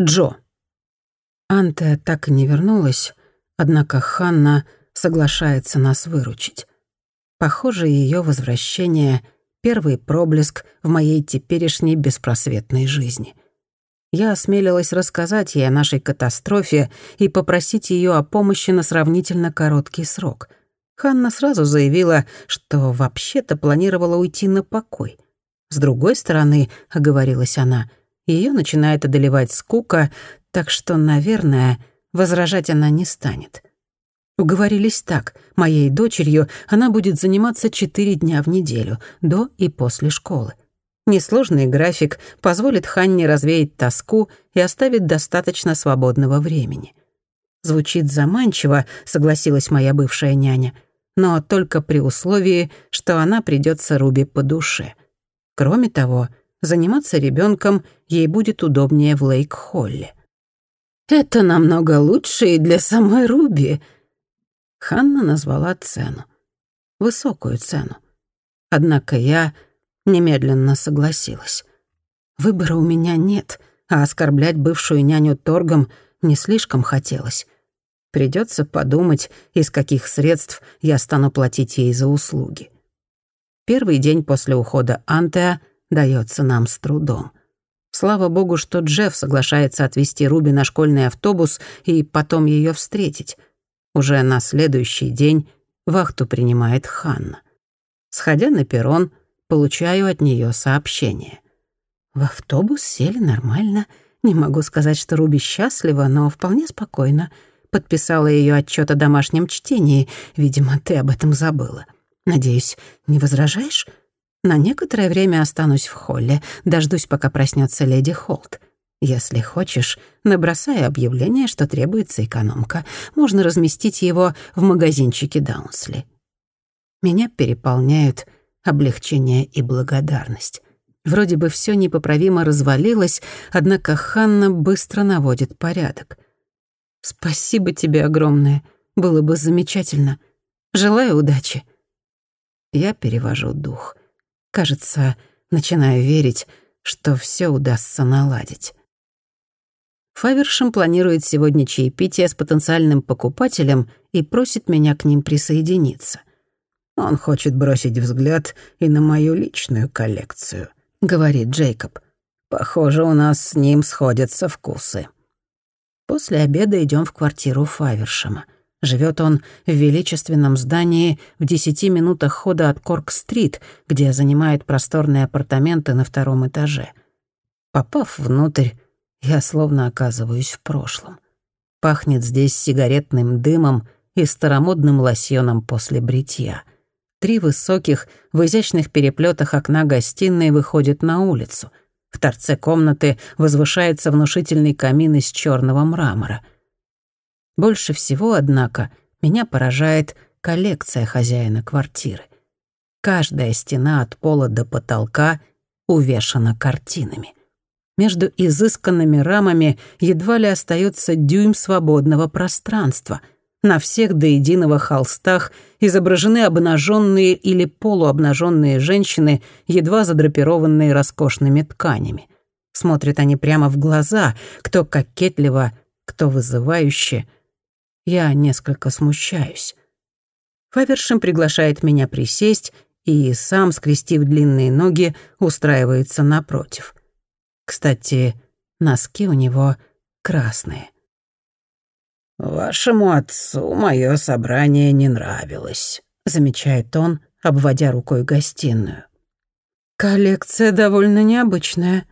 Джо. Анте так и не вернулась, однако Ханна соглашается нас выручить. Похоже, ее возвращение — первый проблеск в моей теперешней беспросветной жизни. Я осмелилась рассказать ей о нашей катастрофе и попросить ее о помощи на сравнительно короткий срок. Ханна сразу заявила, что вообще-то планировала уйти на покой. С другой стороны, — оговорилась она, — ее начинает одолевать скука, так что, наверное, возражать она не станет. Уговорились так. Моей дочерью она будет заниматься четыре дня в неделю, до и после школы. Несложный график позволит Ханне развеять тоску и оставит достаточно свободного времени. Звучит заманчиво, согласилась моя бывшая няня, но только при условии, что она придется Руби по душе. Кроме того, заниматься ребенком ей будет удобнее в Лейк-Холле. «Это намного лучше и для самой Руби», Ханна назвала цену. Высокую цену. Однако я немедленно согласилась. Выбора у меня нет, а оскорблять бывшую няню торгом не слишком хотелось. Придется подумать, из каких средств я стану платить ей за услуги. Первый день после ухода Антеа дается нам с трудом. Слава богу, что Джефф соглашается отвезти Руби на школьный автобус и потом ее встретить. Уже на следующий день вахту принимает Ханна. Сходя на перрон, получаю от нее сообщение. В автобус сели нормально. Не могу сказать, что Руби счастлива, но вполне спокойно. Подписала ее отчет о домашнем чтении. Видимо, ты об этом забыла. Надеюсь, не возражаешь? На некоторое время останусь в холле, дождусь, пока проснется леди Холт. Если хочешь, набросай объявление, что требуется экономка. Можно разместить его в магазинчике Даунсли. Меня переполняют облегчение и благодарность. Вроде бы все непоправимо развалилось, однако Ханна быстро наводит порядок. «Спасибо тебе огромное. Было бы замечательно. Желаю удачи». Я перевожу дух — Кажется, начинаю верить, что все удастся наладить. Фавершем планирует сегодня чаепитие с потенциальным покупателем и просит меня к ним присоединиться. «Он хочет бросить взгляд и на мою личную коллекцию», — говорит Джейкоб. «Похоже, у нас с ним сходятся вкусы». После обеда идем в квартиру Фавершема. Живет он в величественном здании в десяти минутах хода от Корк-стрит, где занимает просторные апартаменты на втором этаже. Попав внутрь, я словно оказываюсь в прошлом. Пахнет здесь сигаретным дымом и старомодным лосьоном после бритья. Три высоких, в изящных переплетах окна гостиной выходят на улицу. В торце комнаты возвышается внушительный камин из черного мрамора — больше всего, однако, меня поражает коллекция хозяина квартиры. Каждая стена от пола до потолка увешана картинами. Между изысканными рамами едва ли остается дюйм свободного пространства. На всех до единого холстах изображены обнаженные или полуобнаженные женщины, едва задрапированные роскошными тканями. Смотрят они прямо в глаза, кто кокетливо, кто вызывающе, я несколько смущаюсь. Фавершем приглашает меня присесть и сам, скрестив длинные ноги, устраивается напротив. Кстати, носки у него красные. «Вашему отцу мое собрание не нравилось», — замечает он, обводя рукой гостиную. «Коллекция довольно необычная».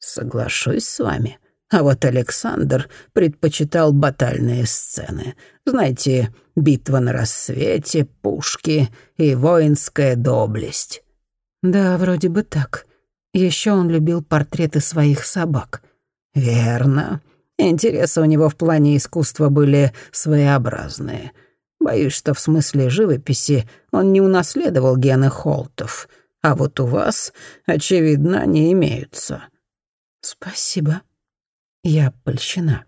«Соглашусь с вами. А вот Александр предпочитал батальные сцены. Знаете, битва на рассвете, пушки и воинская доблесть. Да, вроде бы так. Еще он любил портреты своих собак. Верно. Интересы у него в плане искусства были своеобразные. Боюсь, что в смысле живописи он не унаследовал гены Холтов, а вот у вас, очевидно, они имеются. Спасибо. Я польщена.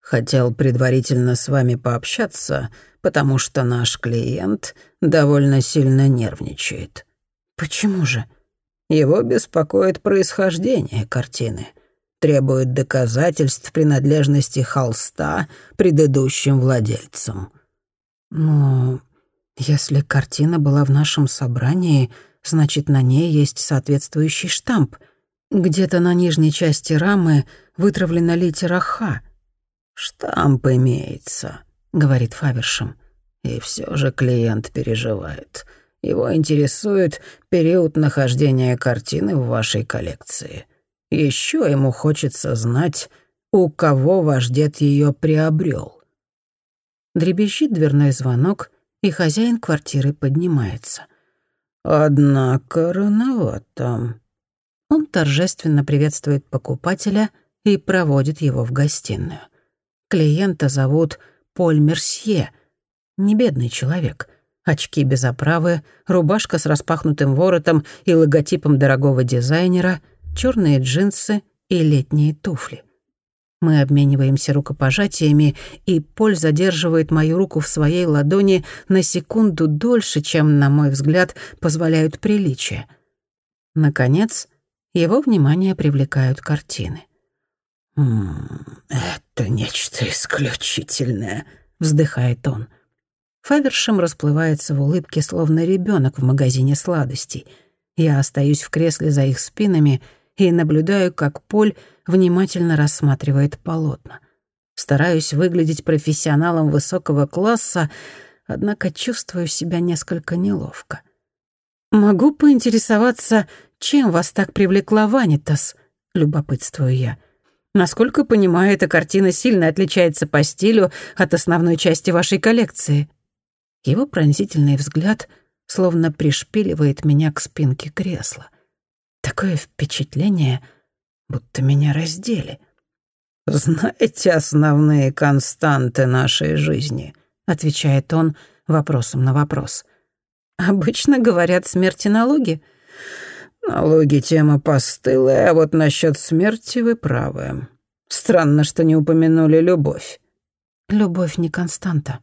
Хотел предварительно с вами пообщаться, потому что наш клиент довольно сильно нервничает. Почему же? Его беспокоит происхождение картины. требует доказательств принадлежности холста предыдущим владельцам». «Но если картина была в нашем собрании, значит, на ней есть соответствующий штамп. Где-то на нижней части рамы вытравлена литера «Х». «Штамп имеется», — говорит Фавершем. «И все же клиент переживает. Его интересует период нахождения картины в вашей коллекции. Еще ему хочется знать, у кого ваш дед ее приобрел. Дребезжит дверной звонок, и хозяин квартиры поднимается. «Однако рановато». Он торжественно приветствует покупателя и проводит его в гостиную. Клиента зовут Поль Мерсье. Не бедный человек. Очки без оправы, рубашка с распахнутым воротом и логотипом дорогого дизайнера, черные джинсы и летние туфли. Мы обмениваемся рукопожатиями, и Поль задерживает мою руку в своей ладони на секунду дольше, чем, на мой взгляд, позволяют приличия. Наконец, его внимание привлекают картины. «М это нечто исключительное», — вздыхает он. Фавершем расплывается в улыбке, словно ребенок в магазине сладостей. Я остаюсь в кресле за их спинами и наблюдаю, как Поль внимательно рассматривает полотна. Стараюсь выглядеть профессионалом высокого класса, однако чувствую себя несколько неловко. «Могу поинтересоваться, чем вас так привлекла Ванитас?» — любопытствую я. «Насколько понимаю, эта картина сильно отличается по стилю от основной части вашей коллекции». Его пронзительный взгляд словно пришпиливает меня к спинке кресла. Такое впечатление — будто меня раздели. «Знаете основные константы нашей жизни?» — отвечает он вопросом на вопрос. «Обычно говорят смерти налоги». «Налоги — тема постылая, а вот насчет смерти вы правы. Странно, что не упомянули любовь». «Любовь не константа».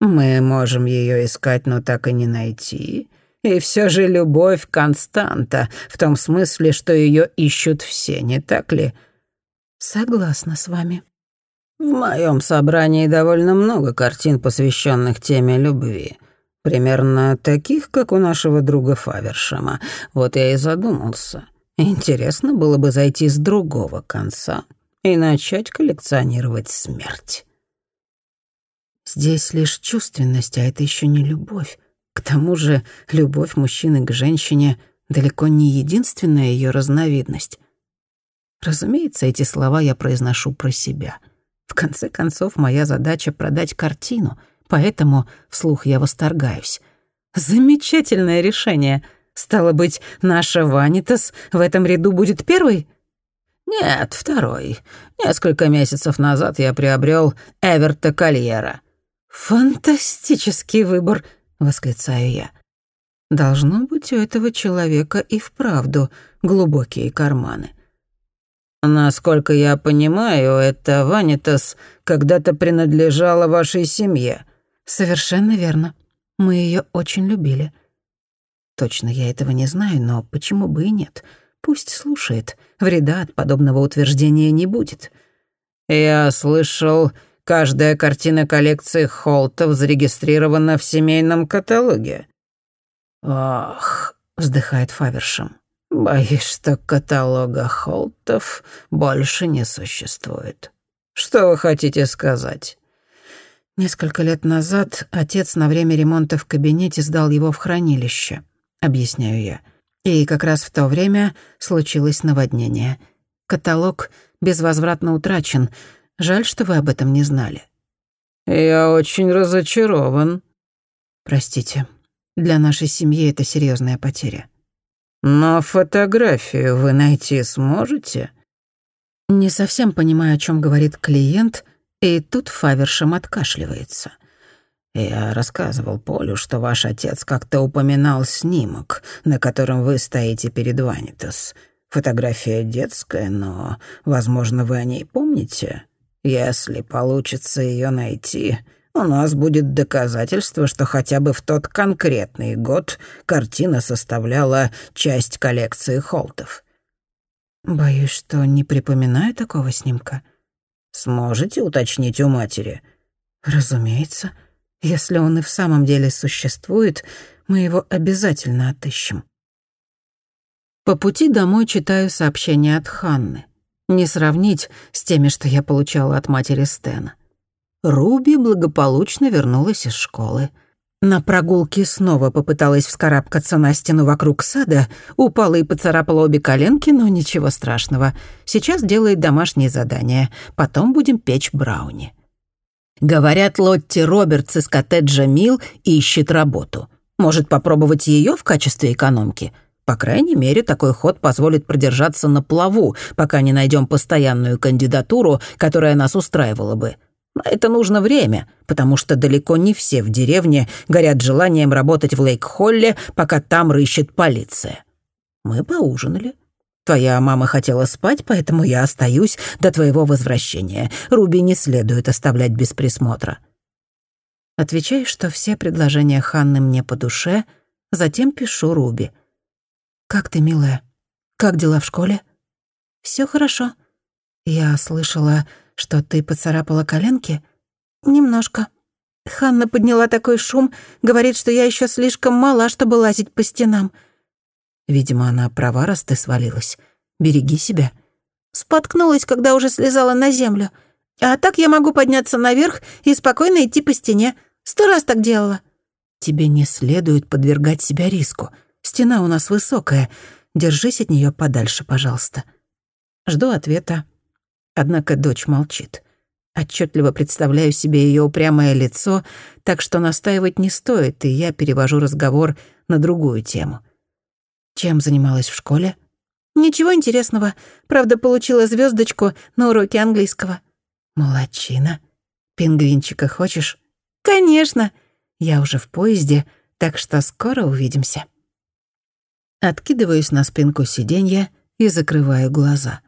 «Мы можем ее искать, но так и не найти. И все же любовь — константа, в том смысле, что ее ищут все, не так ли? Согласна с вами. В моем собрании довольно много картин, посвященных теме любви. Примерно таких, как у нашего друга Фавершема. Вот я и задумался. Интересно было бы зайти с другого конца и начать коллекционировать смерть. Здесь лишь чувственность, а это еще не любовь. К тому же любовь мужчины к женщине далеко не единственная ее разновидность. Разумеется, эти слова я произношу про себя. В конце концов, моя задача — продать картину, поэтому вслух я восторгаюсь. Замечательное решение. Стало быть, наша Ванитас в этом ряду будет первой? Нет, второй. Несколько месяцев назад я приобрел Эверта Кольера. Фантастический выбор —— восклицаю я. Должно быть, у этого человека и вправду глубокие карманы. «Насколько я понимаю, эта Ванитас когда-то принадлежала вашей семье». «Совершенно верно. Мы ее очень любили». Точно я этого не знаю, но почему бы и нет? Пусть слушает. Вреда от подобного утверждения не будет. «Я слышал, Каждая картина коллекции Холтов зарегистрирована в семейном каталоге». «Ох», — вздыхает Фавершем, — «боюсь, что каталога Холтов больше не существует. Что вы хотите сказать?» Несколько лет назад отец на время ремонта в кабинете сдал его в хранилище, объясняю я. И как раз в то время случилось наводнение. Каталог безвозвратно утрачен, Жаль, что вы об этом не знали». «Я очень разочарован». «Простите, для нашей семьи это серьезная потеря». «Но фотографию вы найти сможете?» Не совсем понимаю, о чем говорит клиент, и тут Фавершем откашливается. «Я рассказывал Полю, что ваш отец как-то упоминал снимок, на котором вы стоите перед Ванитас. Фотография детская, но, возможно, вы о ней помните?» Если получится ее найти, у нас будет доказательство, что хотя бы в тот конкретный год картина составляла часть коллекции Холтов. Боюсь, что не припоминаю такого снимка. Сможете уточнить у матери? Разумеется. Если он и в самом деле существует, мы его обязательно отыщем. По пути домой читаю сообщение от Ханны. Не сравнить с теми, что я получала от матери Стена. Руби благополучно вернулась из школы. На прогулке снова попыталась вскарабкаться на стену вокруг сада, упала и поцарапала обе коленки, но ничего страшного. Сейчас делает домашние задания, потом будем печь брауни. Говорят, Лотти Робертс из коттеджа Мил ищет работу. Может попробовать ее в качестве экономки? По крайней мере, такой ход позволит продержаться на плаву, пока не найдем постоянную кандидатуру, которая нас устраивала бы. Это нужно время, потому что далеко не все в деревне горят желанием работать в Лейк-Холле, пока там рыщет полиция. Мы поужинали. Твоя мама хотела спать, поэтому я остаюсь до твоего возвращения. Руби не следует оставлять без присмотра. Отвечаю, что все предложения Ханны мне по душе, затем пишу Руби. «Как ты, милая? Как дела в школе?» Все хорошо. Я слышала, «Что, ты поцарапала коленки?» «Немножко». Ханна подняла такой шум, говорит, что я еще слишком мала, чтобы лазить по стенам. Видимо, она права, раз ты свалилась. Береги себя. Споткнулась, когда уже слезала на землю. А так я могу подняться наверх и спокойно идти по стене. Сто раз так делала. Тебе не следует подвергать себя риску. Стена у нас высокая. Держись от нее подальше, пожалуйста. Жду ответа. Однако дочь молчит. Отчетливо представляю себе ее упрямое лицо, так что настаивать не стоит, и я перевожу разговор на другую тему. Чем занималась в школе? Ничего интересного. Правда, получила звездочку на уроке английского. Молодчина. Пингвинчика хочешь? Конечно. Я уже в поезде, так что скоро увидимся. Откидываюсь на спинку сиденья и закрываю глаза.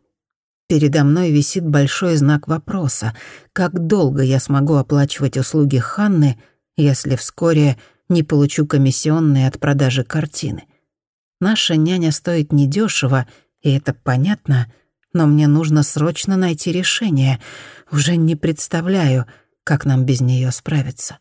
Передо мной висит большой знак вопроса. Как долго я смогу оплачивать услуги Ханны, если вскоре не получу комиссионные от продажи картины? Наша няня стоит недешево, и это понятно, но мне нужно срочно найти решение. Уже не представляю, как нам без нее справиться.